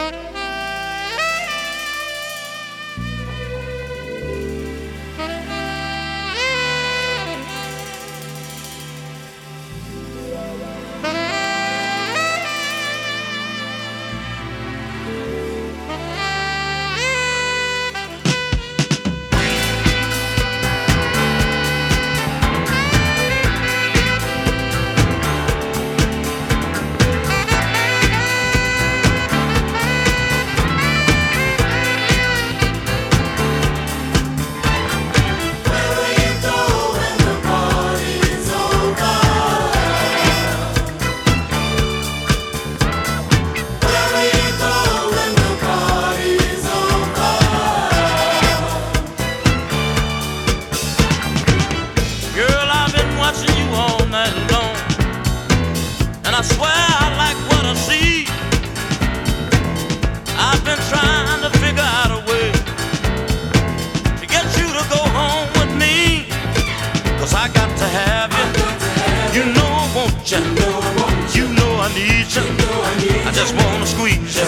Girl, watching you all night long. And I swear I like what I see. I've been trying to figure out a way to get you to go home with me. Cause I got to have you. You know I want you. You know I need you. I just wanna squeeze. Just got to tell you.